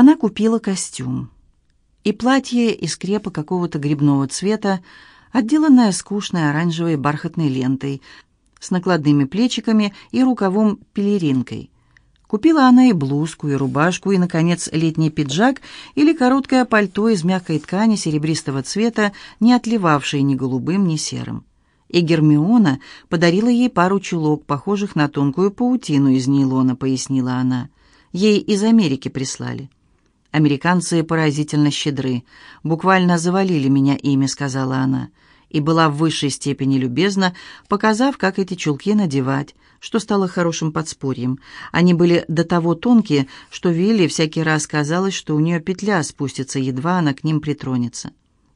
Она купила костюм и платье из крепа какого-то грибного цвета, отделанное скучной оранжевой бархатной лентой, с накладными плечиками и рукавом-пелеринкой. Купила она и блузку, и рубашку, и, наконец, летний пиджак или короткое пальто из мягкой ткани серебристого цвета, не отливавшее ни голубым, ни серым. И Гермиона подарила ей пару чулок, похожих на тонкую паутину из нейлона, пояснила она. Ей из Америки прислали. «Американцы поразительно щедры. Буквально завалили меня ими», — сказала она и была в высшей степени любезна, показав, как эти чулки надевать, что стало хорошим подспорьем. Они были до того тонкие, что Вилли всякий раз казалось, что у нее петля спустится, едва она к ним притронется.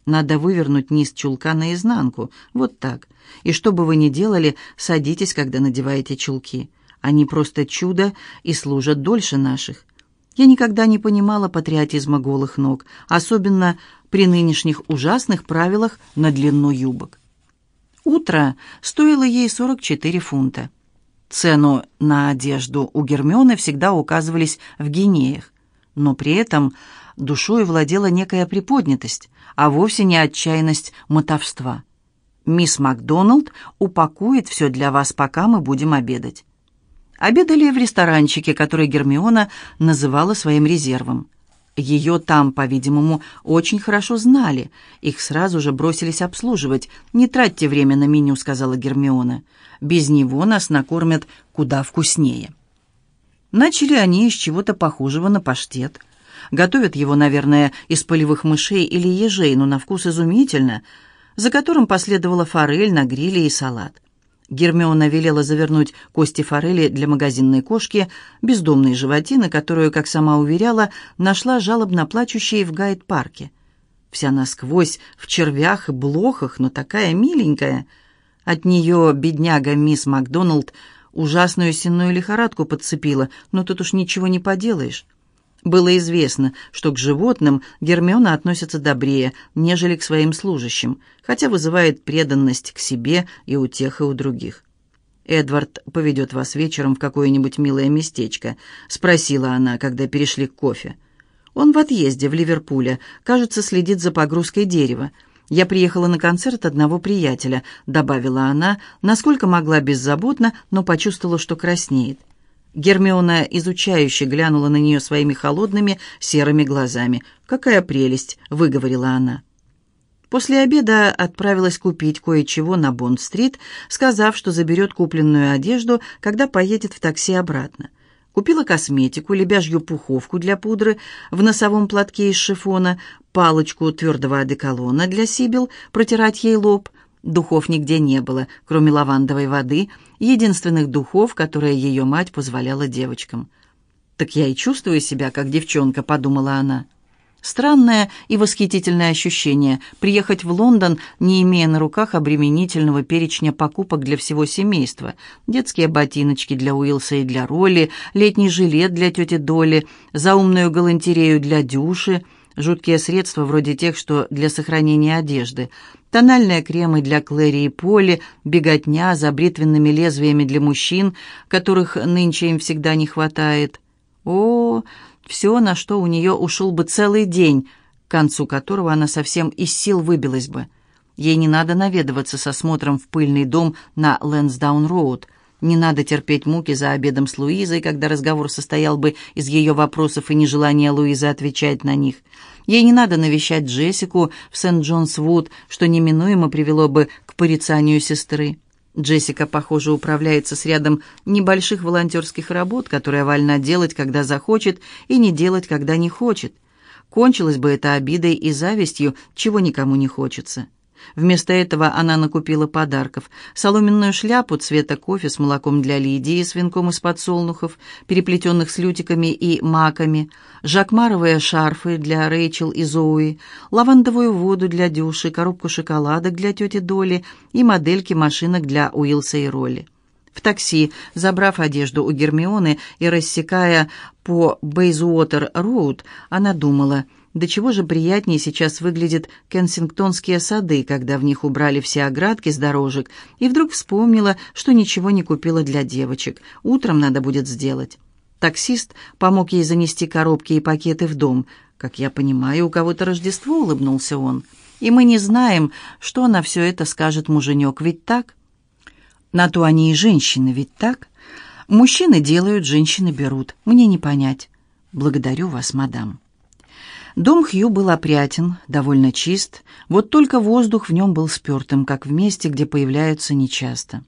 Надо вывернуть низ чулка наизнанку, вот так. И что бы вы ни делали, садитесь, когда надеваете чулки. Они просто чудо и служат дольше наших. Я никогда не понимала патриотизма голых ног, особенно при нынешних ужасных правилах на длину юбок. Утро стоило ей 44 фунта. Цену на одежду у Гермионы всегда указывались в гинеях, но при этом душой владела некая приподнятость, а вовсе не отчаянность мотовства. «Мисс Макдоналд упакует все для вас, пока мы будем обедать». Обедали в ресторанчике, который Гермиона называла своим резервом. Ее там, по-видимому, очень хорошо знали. Их сразу же бросились обслуживать. «Не тратьте время на меню», — сказала Гермиона. «Без него нас накормят куда вкуснее». Начали они с чего-то похожего на паштет. Готовят его, наверное, из полевых мышей или ежей, но на вкус изумительно, за которым последовала форель на гриле и салат. Гермиона велела завернуть кости форели для магазинной кошки, бездомной животины, которую, как сама уверяла, нашла жалобно плачущей в гайд-парке. Вся насквозь в червях и блохах, но такая миленькая. От нее бедняга мисс Макдоналд ужасную сенную лихорадку подцепила, но тут уж ничего не поделаешь. Было известно, что к животным Гермиона относится добрее, нежели к своим служащим, хотя вызывает преданность к себе и у тех, и у других. «Эдвард поведет вас вечером в какое-нибудь милое местечко», — спросила она, когда перешли к кофе. «Он в отъезде в Ливерпуле, кажется, следит за погрузкой дерева. Я приехала на концерт одного приятеля», — добавила она, насколько могла беззаботно, но почувствовала, что краснеет. Гермиона изучающе глянула на нее своими холодными серыми глазами. «Какая прелесть!» — выговорила она. После обеда отправилась купить кое-чего на Бонд-стрит, сказав, что заберет купленную одежду, когда поедет в такси обратно. Купила косметику, лебяжью пуховку для пудры в носовом платке из шифона, палочку твердого одеколона для Сибил, протирать ей лоб — Духов нигде не было, кроме лавандовой воды, единственных духов, которые ее мать позволяла девочкам. «Так я и чувствую себя, как девчонка», — подумала она. Странное и восхитительное ощущение — приехать в Лондон, не имея на руках обременительного перечня покупок для всего семейства. Детские ботиночки для Уилса и для Ролли, летний жилет для тети Доли, заумную галантерею для Дюши — жуткие средства вроде тех, что для сохранения одежды, тональные кремы для Клэри и Поли, беготня за бритвенными лезвиями для мужчин, которых нынче им всегда не хватает. О, все, на что у нее ушел бы целый день, к концу которого она совсем из сил выбилась бы. Ей не надо наведываться со смотром в пыльный дом на Лэнсдаун-роуд — не надо терпеть муки за обедом с Луизой, когда разговор состоял бы из ее вопросов и нежелания Луизы отвечать на них. Ей не надо навещать Джессику в Сент-Джонс-Вуд, что неминуемо привело бы к порицанию сестры. Джессика, похоже, управляется с рядом небольших волонтерских работ, которые вольна делать, когда захочет, и не делать, когда не хочет. Кончилось бы это обидой и завистью, чего никому не хочется. Вместо этого она накупила подарков. Соломенную шляпу цвета кофе с молоком для Лидии, с венком из подсолнухов, переплетенных с лютиками и маками, жакмаровые шарфы для Рэйчел и Зои, лавандовую воду для Дюши, коробку шоколадок для тети Доли и модельки машинок для Уилса и Ролли. В такси, забрав одежду у Гермионы и рассекая по Бейзуотер-Роуд, она думала – до чего же приятнее сейчас выглядят кенсингтонские сады, когда в них убрали все оградки с дорожек, и вдруг вспомнила, что ничего не купила для девочек. Утром надо будет сделать. Таксист помог ей занести коробки и пакеты в дом. «Как я понимаю, у кого-то Рождество», — улыбнулся он. «И мы не знаем, что на все это скажет муженек, ведь так?» «На то они и женщины, ведь так?» «Мужчины делают, женщины берут. Мне не понять». «Благодарю вас, мадам». Дом Хью был опрятен, довольно чист, вот только воздух в нем был спертым, как в месте, где появляются нечасто.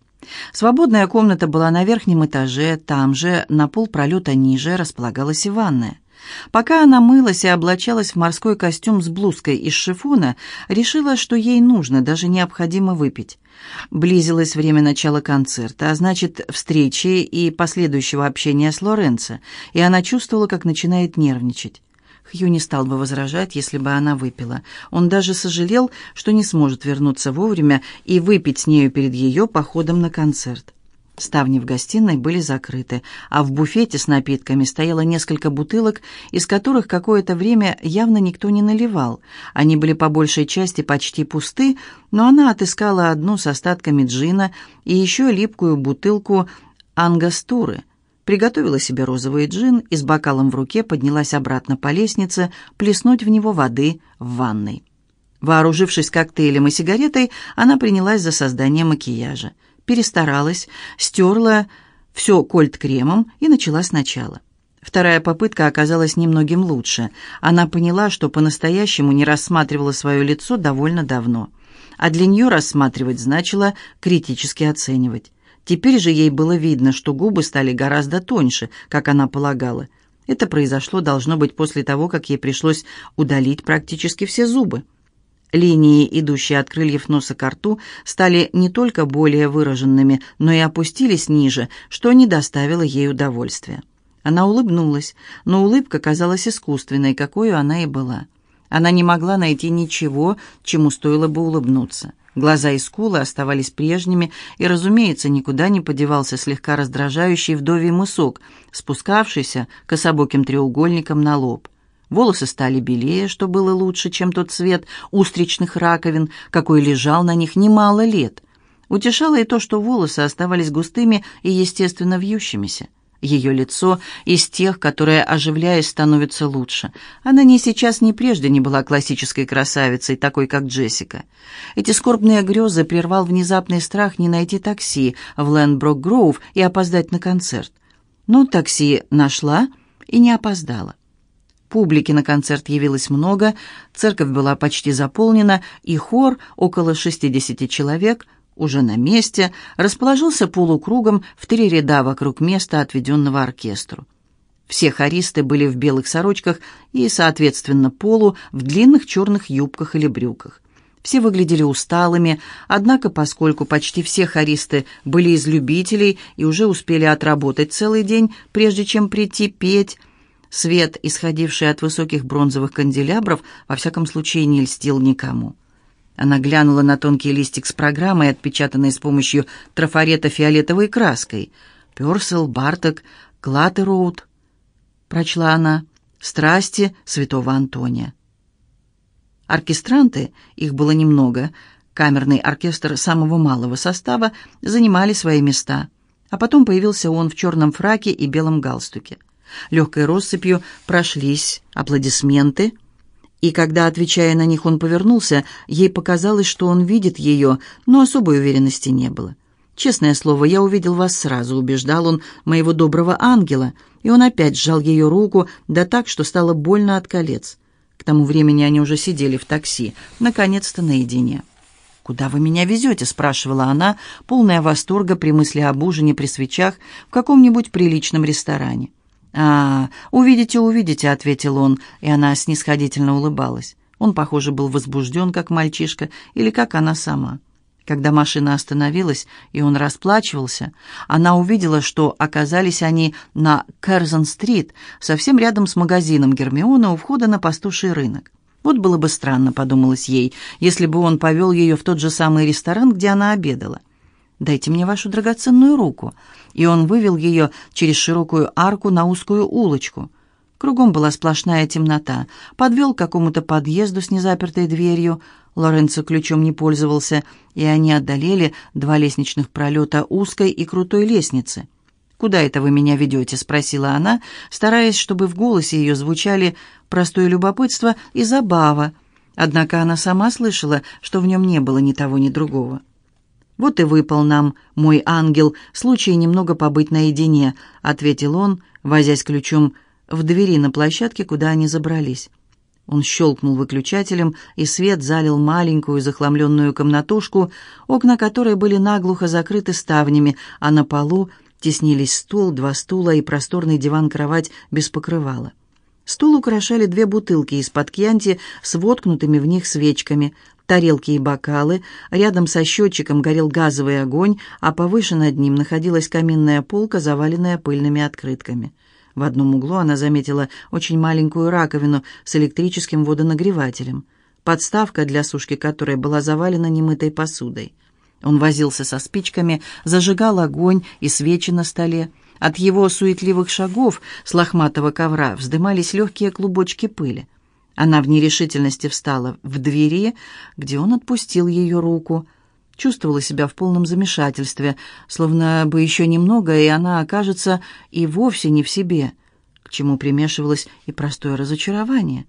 Свободная комната была на верхнем этаже, там же, на пол пролета ниже, располагалась и ванная. Пока она мылась и облачалась в морской костюм с блузкой из шифона, решила, что ей нужно, даже необходимо выпить. Близилось время начала концерта, а значит, встречи и последующего общения с Лоренцо, и она чувствовала, как начинает нервничать. Хью не стал бы возражать, если бы она выпила. Он даже сожалел, что не сможет вернуться вовремя и выпить с нею перед ее походом на концерт. Ставни в гостиной были закрыты, а в буфете с напитками стояло несколько бутылок, из которых какое-то время явно никто не наливал. Они были по большей части почти пусты, но она отыскала одну с остатками джина и еще липкую бутылку ангастуры – приготовила себе розовый джин и с бокалом в руке поднялась обратно по лестнице, плеснуть в него воды в ванной. Вооружившись коктейлем и сигаретой, она принялась за создание макияжа. Перестаралась, стерла все кольт-кремом и начала сначала. Вторая попытка оказалась немногим лучше. Она поняла, что по-настоящему не рассматривала свое лицо довольно давно. А для нее рассматривать значило критически оценивать. Теперь же ей было видно, что губы стали гораздо тоньше, как она полагала. Это произошло, должно быть, после того, как ей пришлось удалить практически все зубы. Линии, идущие от крыльев носа к рту, стали не только более выраженными, но и опустились ниже, что не доставило ей удовольствия. Она улыбнулась, но улыбка казалась искусственной, какой она и была. Она не могла найти ничего, чему стоило бы улыбнуться. Глаза и скулы оставались прежними, и, разумеется, никуда не подевался слегка раздражающий вдовий мысок, спускавшийся кособоким треугольником на лоб. Волосы стали белее, что было лучше, чем тот цвет устричных раковин, какой лежал на них немало лет. Утешало и то, что волосы оставались густыми и, естественно, вьющимися. Ее лицо из тех, которые, оживляясь, становятся лучше. Она ни сейчас, ни прежде не была классической красавицей, такой, как Джессика. Эти скорбные грезы прервал внезапный страх не найти такси в Лэндброк-Гроув и опоздать на концерт. Но такси нашла и не опоздала. Публики на концерт явилось много, церковь была почти заполнена, и хор, около 60 человек, уже на месте, расположился полукругом в три ряда вокруг места, отведенного оркестру. Все хористы были в белых сорочках и, соответственно, полу в длинных черных юбках или брюках. Все выглядели усталыми, однако, поскольку почти все хористы были из любителей и уже успели отработать целый день, прежде чем прийти петь, свет, исходивший от высоких бронзовых канделябров, во всяком случае не льстил никому. Она глянула на тонкий листик с программой, отпечатанной с помощью трафарета фиолетовой краской. «Персел, Барток, Клаттероуд», — прочла она, «Страсти святого Антония». Оркестранты, их было немного, камерный оркестр самого малого состава, занимали свои места. А потом появился он в черном фраке и белом галстуке. Легкой россыпью прошлись аплодисменты — и когда, отвечая на них, он повернулся, ей показалось, что он видит ее, но особой уверенности не было. «Честное слово, я увидел вас сразу», — убеждал он моего доброго ангела, и он опять сжал ее руку, да так, что стало больно от колец. К тому времени они уже сидели в такси, наконец-то наедине. «Куда вы меня везете?» — спрашивала она, полная восторга при мысли об ужине при свечах в каком-нибудь приличном ресторане. «А, увидите, увидите», — ответил он, и она снисходительно улыбалась. Он, похоже, был возбужден, как мальчишка, или как она сама. Когда машина остановилась, и он расплачивался, она увидела, что оказались они на Керзон-стрит, совсем рядом с магазином Гермиона у входа на пастуший рынок. Вот было бы странно, подумалось ей, если бы он повел ее в тот же самый ресторан, где она обедала. «Дайте мне вашу драгоценную руку». И он вывел ее через широкую арку на узкую улочку. Кругом была сплошная темнота. Подвел к какому-то подъезду с незапертой дверью. Лоренцо ключом не пользовался, и они одолели два лестничных пролета узкой и крутой лестницы. «Куда это вы меня ведете?» — спросила она, стараясь, чтобы в голосе ее звучали простое любопытство и забава. Однако она сама слышала, что в нем не было ни того, ни другого. «Вот и выпал нам, мой ангел, случай немного побыть наедине», — ответил он, возясь ключом в двери на площадке, куда они забрались. Он щелкнул выключателем, и свет залил маленькую захламленную комнатушку, окна которой были наглухо закрыты ставнями, а на полу теснились стул, два стула и просторный диван-кровать без покрывала. Стул украшали две бутылки из-под кьянти с воткнутыми в них свечками, тарелки и бокалы, рядом со счетчиком горел газовый огонь, а повыше над ним находилась каминная полка, заваленная пыльными открытками. В одном углу она заметила очень маленькую раковину с электрическим водонагревателем, подставка для сушки которой была завалена немытой посудой. Он возился со спичками, зажигал огонь и свечи на столе. От его суетливых шагов с лохматого ковра вздымались легкие клубочки пыли. Она в нерешительности встала в двери, где он отпустил ее руку. Чувствовала себя в полном замешательстве, словно бы еще немного, и она окажется и вовсе не в себе, к чему примешивалось и простое разочарование.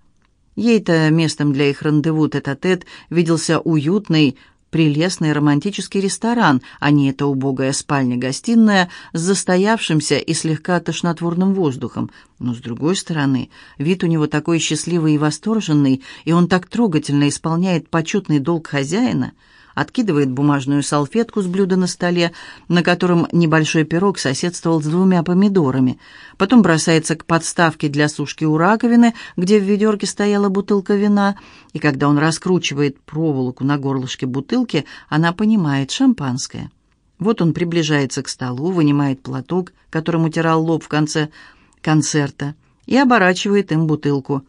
Ей-то местом для их рандеву тет-а-тет виделся уютный, прелестный романтический ресторан, а не эта убогая спальня-гостиная с застоявшимся и слегка тошнотворным воздухом. Но, с другой стороны, вид у него такой счастливый и восторженный, и он так трогательно исполняет почетный долг хозяина — откидывает бумажную салфетку с блюда на столе, на котором небольшой пирог соседствовал с двумя помидорами. Потом бросается к подставке для сушки у раковины, где в ведерке стояла бутылка вина, и когда он раскручивает проволоку на горлышке бутылки, она понимает шампанское. Вот он приближается к столу, вынимает платок, которым утирал лоб в конце концерта, и оборачивает им бутылку.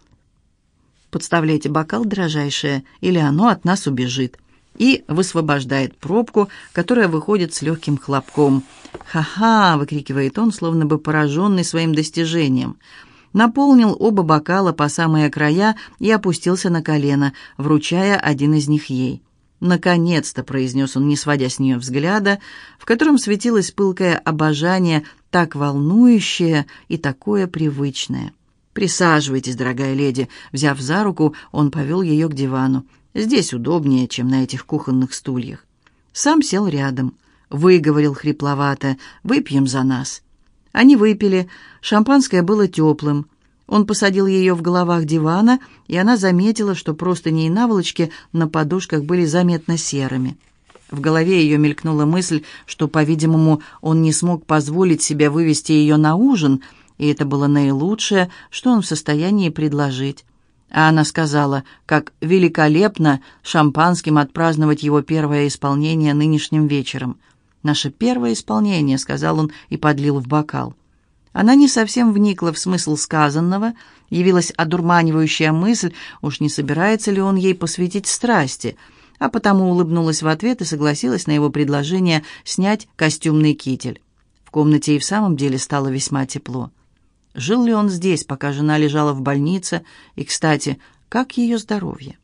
«Подставляйте бокал, дрожайшая, или оно от нас убежит» и высвобождает пробку, которая выходит с легким хлопком. «Ха-ха!» — выкрикивает он, словно бы пораженный своим достижением. Наполнил оба бокала по самые края и опустился на колено, вручая один из них ей. «Наконец-то!» — произнес он, не сводя с нее взгляда, в котором светилось пылкое обожание, так волнующее и такое привычное. «Присаживайтесь, дорогая леди!» Взяв за руку, он повел ее к дивану. Здесь удобнее, чем на этих кухонных стульях. Сам сел рядом, выговорил хрипловато «Выпьем за нас». Они выпили, шампанское было теплым. Он посадил ее в головах дивана, и она заметила, что простыни и наволочки на подушках были заметно серыми. В голове ее мелькнула мысль, что, по-видимому, он не смог позволить себе вывести ее на ужин, и это было наилучшее, что он в состоянии предложить. А она сказала, как великолепно шампанским отпраздновать его первое исполнение нынешним вечером. «Наше первое исполнение», — сказал он и подлил в бокал. Она не совсем вникла в смысл сказанного, явилась одурманивающая мысль, уж не собирается ли он ей посвятить страсти, а потому улыбнулась в ответ и согласилась на его предложение снять костюмный китель. В комнате и в самом деле стало весьма тепло. Жил ли он здесь, пока жена лежала в больнице? И, кстати, как ее здоровье?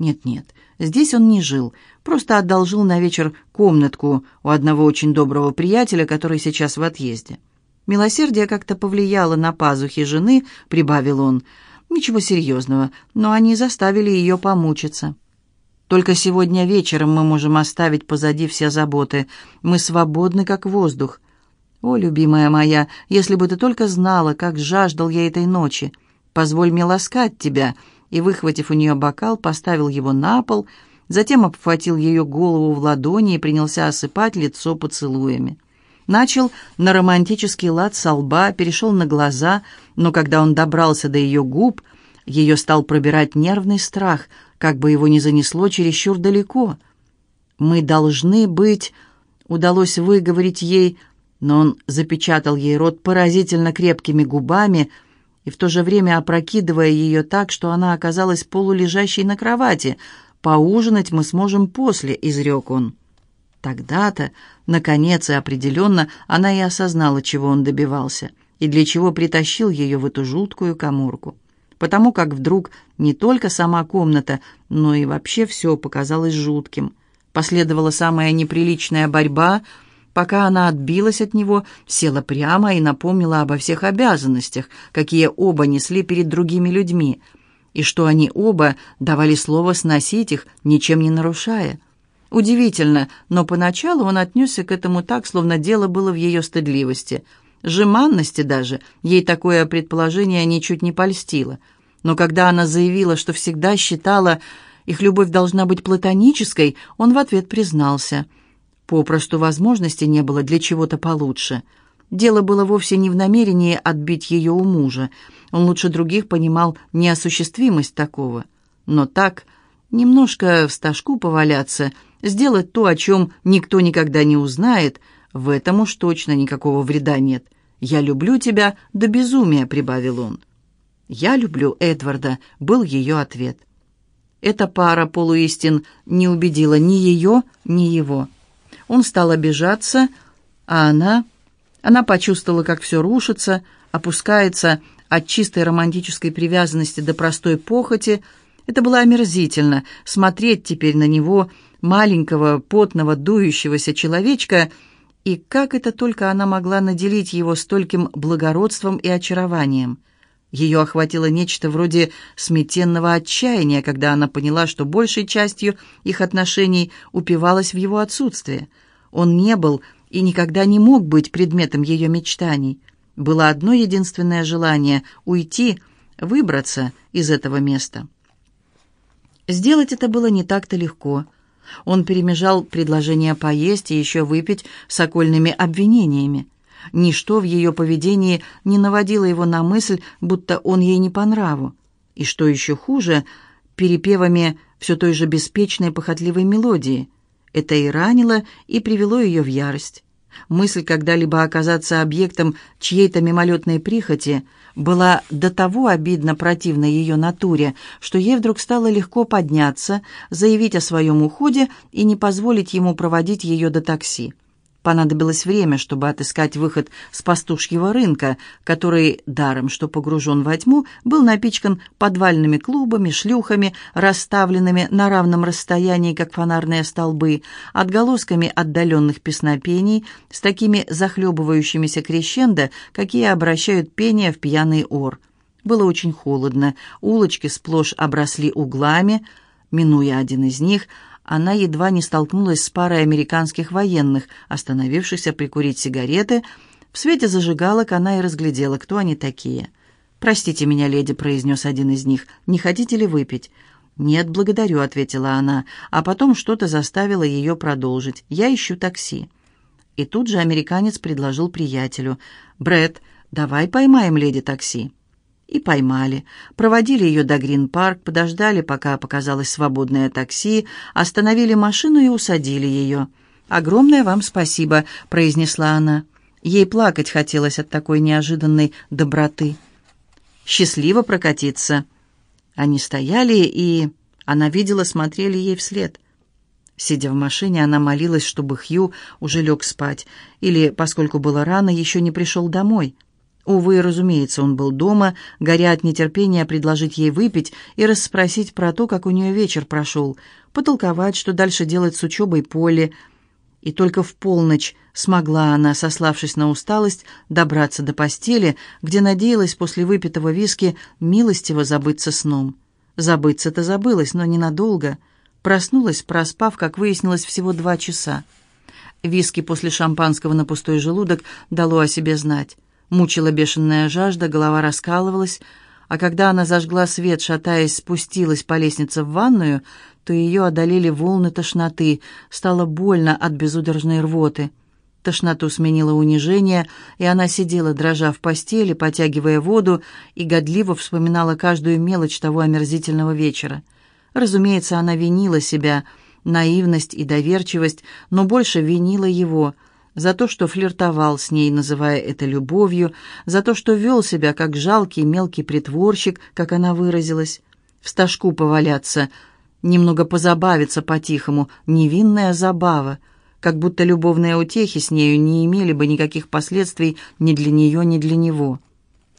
Нет-нет, здесь он не жил, просто одолжил на вечер комнатку у одного очень доброго приятеля, который сейчас в отъезде. Милосердие как-то повлияло на пазухи жены, прибавил он. Ничего серьезного, но они заставили ее помучиться. Только сегодня вечером мы можем оставить позади все заботы. Мы свободны, как воздух. «О, любимая моя, если бы ты только знала, как жаждал я этой ночи! Позволь мне ласкать тебя!» И, выхватив у нее бокал, поставил его на пол, затем обхватил ее голову в ладони и принялся осыпать лицо поцелуями. Начал на романтический лад со лба, перешел на глаза, но когда он добрался до ее губ, ее стал пробирать нервный страх, как бы его ни занесло чересчур далеко. «Мы должны быть...» — удалось выговорить ей — но он запечатал ей рот поразительно крепкими губами и в то же время опрокидывая ее так, что она оказалась полулежащей на кровати. «Поужинать мы сможем после», — изрек он. Тогда-то, наконец и определенно, она и осознала, чего он добивался, и для чего притащил ее в эту жуткую коморку. Потому как вдруг не только сама комната, но и вообще все показалось жутким. Последовала самая неприличная борьба — пока она отбилась от него, села прямо и напомнила обо всех обязанностях, какие оба несли перед другими людьми, и что они оба давали слово сносить их, ничем не нарушая. Удивительно, но поначалу он отнесся к этому так, словно дело было в ее стыдливости. Жеманности даже, ей такое предположение ничуть не польстило. Но когда она заявила, что всегда считала, их любовь должна быть платонической, он в ответ признался – Попросту возможности не было для чего-то получше. Дело было вовсе не в намерении отбить ее у мужа. Он лучше других понимал неосуществимость такого. Но так, немножко в стажку поваляться, сделать то, о чем никто никогда не узнает, в этом уж точно никакого вреда нет. «Я люблю тебя до безумия», — прибавил он. «Я люблю Эдварда», — был ее ответ. Эта пара полуистин не убедила ни ее, ни его. Он стал обижаться, а она... Она почувствовала, как все рушится, опускается от чистой романтической привязанности до простой похоти. Это было омерзительно, смотреть теперь на него, маленького, потного, дующегося человечка, и как это только она могла наделить его стольким благородством и очарованием. Ее охватило нечто вроде сметенного отчаяния, когда она поняла, что большей частью их отношений упивалась в его отсутствие. Он не был и никогда не мог быть предметом ее мечтаний. Было одно единственное желание — уйти, выбраться из этого места. Сделать это было не так-то легко. Он перемежал предложение поесть и еще выпить с окольными обвинениями. Ничто в ее поведении не наводило его на мысль, будто он ей не по нраву. И что еще хуже, перепевами все той же беспечной похотливой мелодии. Это и ранило, и привело ее в ярость. Мысль когда-либо оказаться объектом чьей-то мимолетной прихоти была до того обидно противна ее натуре, что ей вдруг стало легко подняться, заявить о своем уходе и не позволить ему проводить ее до такси. Понадобилось время, чтобы отыскать выход с пастушьего рынка, который, даром что погружен во тьму, был напичкан подвальными клубами, шлюхами, расставленными на равном расстоянии, как фонарные столбы, отголосками отдаленных песнопений, с такими захлебывающимися крещендо, какие обращают пение в пьяный ор. Было очень холодно, улочки сплошь обросли углами. Минуя один из них, она едва не столкнулась с парой американских военных, остановившихся прикурить сигареты. В свете зажигалок она и разглядела, кто они такие. «Простите меня, леди», — произнес один из них, — «не хотите ли выпить?» «Нет, благодарю», — ответила она, а потом что-то заставило ее продолжить. «Я ищу такси». И тут же американец предложил приятелю. «Брэд, давай поймаем леди такси» и поймали. Проводили ее до Грин-парк, подождали, пока показалось свободное такси, остановили машину и усадили ее. «Огромное вам спасибо», — произнесла она. Ей плакать хотелось от такой неожиданной доброты. «Счастливо прокатиться». Они стояли, и она видела, смотрели ей вслед. Сидя в машине, она молилась, чтобы Хью уже лег спать, или, поскольку было рано, еще не пришел домой. Увы, разумеется, он был дома, горя от нетерпения предложить ей выпить и расспросить про то, как у нее вечер прошел, потолковать, что дальше делать с учебой Полли. И только в полночь смогла она, сославшись на усталость, добраться до постели, где надеялась после выпитого виски милостиво забыться сном. Забыться-то забылась, но ненадолго. Проснулась, проспав, как выяснилось, всего два часа. Виски после шампанского на пустой желудок дало о себе знать. Мучила бешеная жажда, голова раскалывалась, а когда она зажгла свет, шатаясь, спустилась по лестнице в ванную, то ее одолели волны тошноты, стало больно от безудержной рвоты. Тошноту сменило унижение, и она сидела, дрожа в постели, потягивая воду, и годливо вспоминала каждую мелочь того омерзительного вечера. Разумеется, она винила себя, наивность и доверчивость, но больше винила его — за то, что флиртовал с ней, называя это любовью, за то, что вел себя как жалкий мелкий притворщик, как она выразилась, в стажку поваляться, немного позабавиться по-тихому, невинная забава, как будто любовные утехи с нею не имели бы никаких последствий ни для нее, ни для него.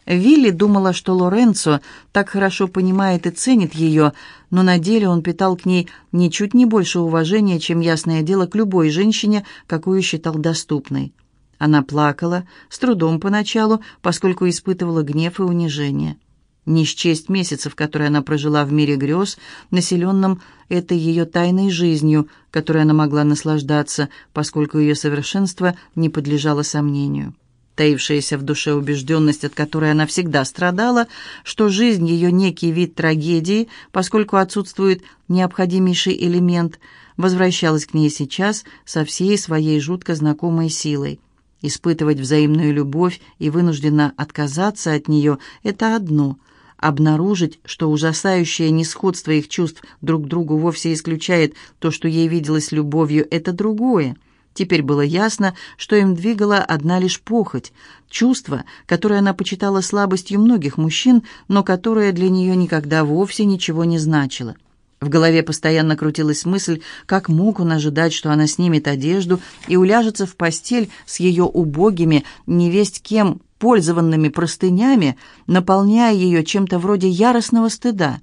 Вилли думала, что Лоренцо так хорошо понимает и ценит ее, но на деле он питал к ней ничуть не больше уважения, чем ясное дело к любой женщине, какую считал доступной. Она плакала, с трудом поначалу, поскольку испытывала гнев и унижение. Не счесть месяцев, которые она прожила в мире грез, населенном этой ее тайной жизнью, которой она могла наслаждаться, поскольку ее совершенство не подлежало сомнению таившаяся в душе убежденность, от которой она всегда страдала, что жизнь ее некий вид трагедии, поскольку отсутствует необходимейший элемент, возвращалась к ней сейчас со всей своей жутко знакомой силой. Испытывать взаимную любовь и вынужденно отказаться от нее – это одно – обнаружить, что ужасающее несходство их чувств друг к другу вовсе исключает то, что ей виделось любовью, это другое – Теперь было ясно, что им двигала одна лишь похоть, чувство, которое она почитала слабостью многих мужчин, но которое для нее никогда вовсе ничего не значило. В голове постоянно крутилась мысль, как мог он ожидать, что она снимет одежду и уляжется в постель с ее убогими, невесть кем, пользованными простынями, наполняя ее чем-то вроде яростного стыда.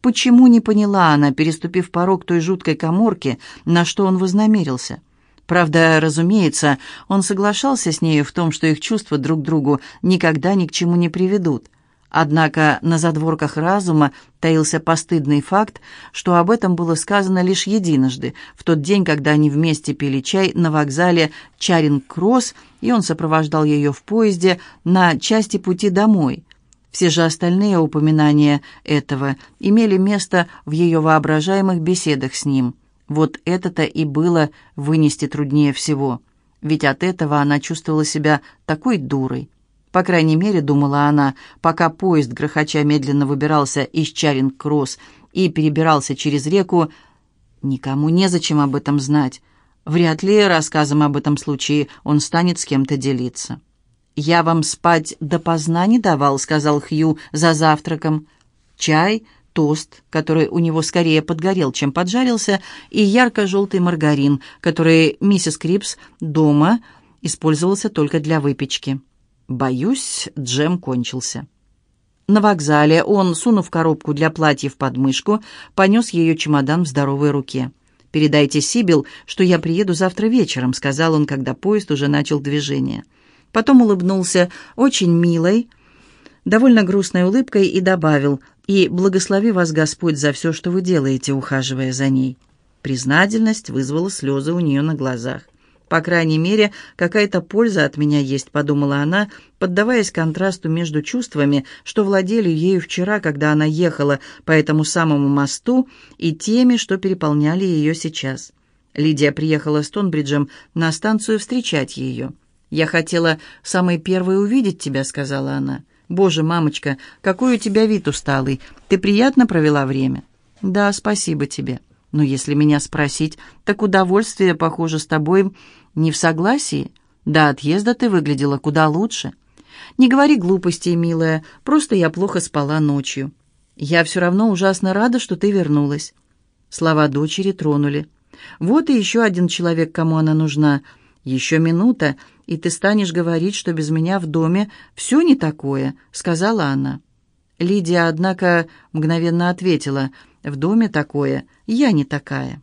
Почему не поняла она, переступив порог той жуткой коморки, на что он вознамерился? Правда, разумеется, он соглашался с нею в том, что их чувства друг к другу никогда ни к чему не приведут. Однако на задворках разума таился постыдный факт, что об этом было сказано лишь единожды, в тот день, когда они вместе пили чай на вокзале Чаринг-Кросс, и он сопровождал ее в поезде на части пути домой. Все же остальные упоминания этого имели место в ее воображаемых беседах с ним – вот это-то и было вынести труднее всего. Ведь от этого она чувствовала себя такой дурой. По крайней мере, думала она, пока поезд грохоча медленно выбирался из Чаринг-Кросс и перебирался через реку, никому незачем об этом знать. Вряд ли рассказом об этом случае он станет с кем-то делиться. «Я вам спать допоздна не давал», — сказал Хью за завтраком. «Чай, тост, который у него скорее подгорел, чем поджарился, и ярко-желтый маргарин, который миссис Крипс дома использовался только для выпечки. Боюсь, джем кончился. На вокзале он, сунув коробку для платьев под мышку, понес ее чемодан в здоровой руке. «Передайте Сибил, что я приеду завтра вечером», — сказал он, когда поезд уже начал движение. Потом улыбнулся очень милой, довольно грустной улыбкой и добавил «И благослови вас Господь за все, что вы делаете, ухаживая за ней». Признательность вызвала слезы у нее на глазах. «По крайней мере, какая-то польза от меня есть», — подумала она, поддаваясь контрасту между чувствами, что владели ею вчера, когда она ехала по этому самому мосту, и теми, что переполняли ее сейчас. Лидия приехала с Тонбриджем на станцию встречать ее. «Я хотела самой первой увидеть тебя», — сказала она. «Боже, мамочка, какой у тебя вид усталый. Ты приятно провела время?» «Да, спасибо тебе. Но если меня спросить, так удовольствие, похоже, с тобой не в согласии. До отъезда ты выглядела куда лучше. Не говори глупостей, милая, просто я плохо спала ночью. Я все равно ужасно рада, что ты вернулась». Слова дочери тронули. «Вот и еще один человек, кому она нужна. Еще минута, и ты станешь говорить, что без меня в доме все не такое», — сказала она. Лидия, однако, мгновенно ответила, «В доме такое, я не такая».